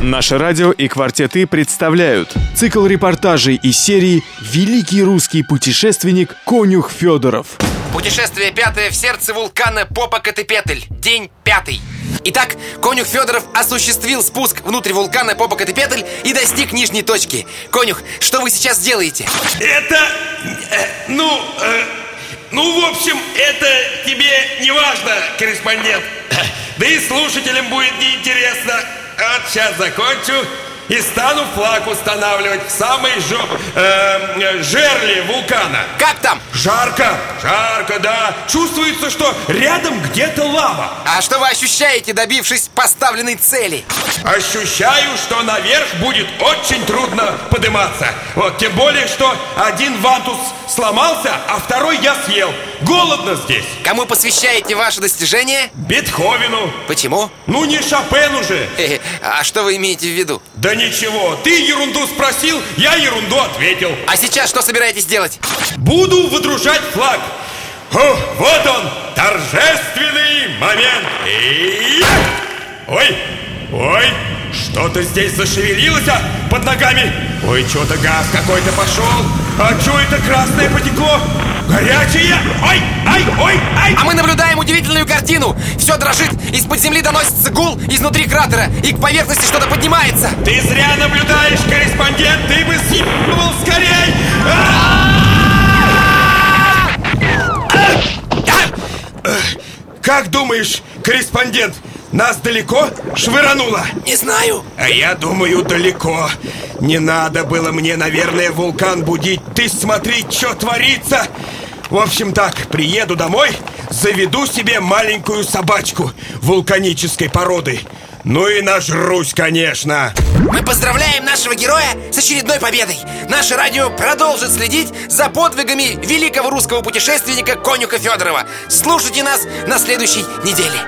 Наше радио и «Квартеты» представляют цикл репортажей из серии «Великий русский путешественник Конюх Федоров». Путешествие пятое в сердце вулкана Попокатепетль. День пятый. Итак, конюх Федоров осуществил спуск внутрь вулкана Попокатепетль и достиг нижней точки. Конюх, что вы сейчас делаете? Это, э, ну, э, ну, в общем, это тебе не важно, корреспондент. Да и слушателям будет неинтересно. Вот сейчас закончу и стану флаг устанавливать в самой жоп, э, жерле вулкана. Как там? Жарко, жарко, да. Чувствуется, что рядом где-то лава. А что вы ощущаете, добившись поставленной цели? Ощущаю, что наверх будет очень трудно подниматься. Вот, тем более, что один вантус сломался, а второй я съел. Голодно здесь. Кому посвящаете ваши достижения? Бетховену. Почему? Ну не Шопену же. Хе-хе, А что вы имеете в виду? Да ничего, ты ерунду спросил, я ерунду ответил. А сейчас что собираетесь делать? Буду выдружать флаг. О, вот он, торжественный момент. И... Ой, ой, что-то здесь зашевелилось а, под ногами. Ой, что-то газ какой-то пошел. А что это красное потекло? Горячее! Ой, ай, ой, ай! А мы наблюдаем удивительную картину. Все дрожит, из-под земли доносится гул изнутри кратера, и к поверхности что-то поднимается. Ты зря наблюдаешь, корреспондент, ты бы съебывал скорей! Как думаешь, корреспондент, нас далеко швырануло? Не знаю. А я думаю, далеко. Не надо было мне, наверное, вулкан будить. Ты смотри, что творится. В общем так, приеду домой, заведу себе маленькую собачку вулканической породы. Ну и нажрусь, конечно. Мы поздравляем нашего героя с очередной победой. Наше радио продолжит следить за подвигами великого русского путешественника Конюка Федорова. Слушайте нас на следующей неделе.